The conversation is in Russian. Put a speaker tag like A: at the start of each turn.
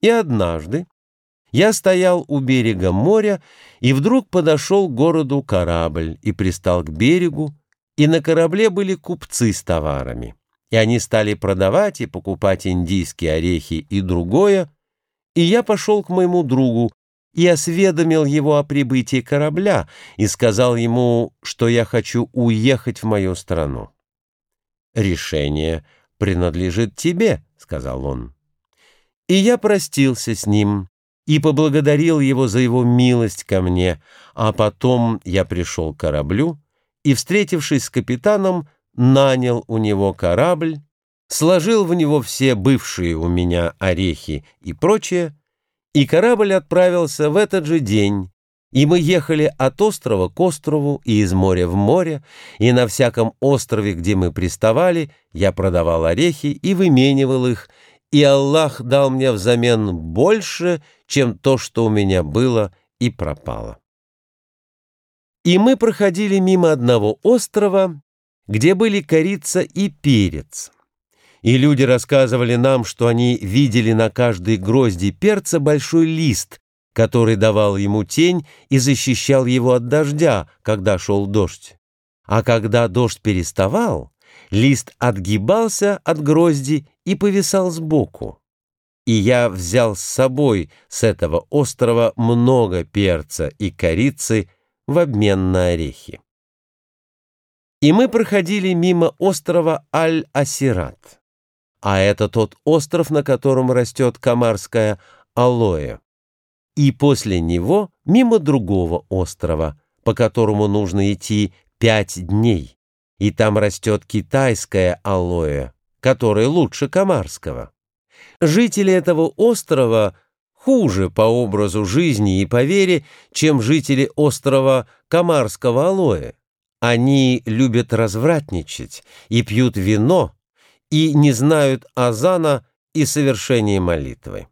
A: И однажды я стоял у берега моря, и вдруг подошел к городу корабль и пристал к берегу, и на корабле были купцы с товарами. И они стали продавать и покупать индийские орехи и другое, и я пошел к моему другу и осведомил его о прибытии корабля и сказал ему, что я хочу уехать в мою страну. «Решение принадлежит тебе», — сказал он. И я простился с ним и поблагодарил его за его милость ко мне, а потом я пришел к кораблю и, встретившись с капитаном, нанял у него корабль, сложил в него все бывшие у меня орехи и прочее, и корабль отправился в этот же день, и мы ехали от острова к острову и из моря в море, и на всяком острове, где мы приставали, я продавал орехи и выменивал их, и Аллах дал мне взамен больше, чем то, что у меня было и пропало. И мы проходили мимо одного острова, где были корица и перец. И люди рассказывали нам, что они видели на каждой грозди перца большой лист, который давал ему тень и защищал его от дождя, когда шел дождь. А когда дождь переставал, лист отгибался от грозди и повисал сбоку. И я взял с собой с этого острова много перца и корицы в обмен на орехи. И мы проходили мимо острова Аль-Асират, а это тот остров, на котором растет камарская алоэ, и после него мимо другого острова, по которому нужно идти пять дней, и там растет китайская алоэ, которое лучше Камарского. Жители этого острова хуже по образу жизни и по вере, чем жители острова Камарского алоэ. Они любят развратничать и пьют вино, и не знают азана и совершения молитвы.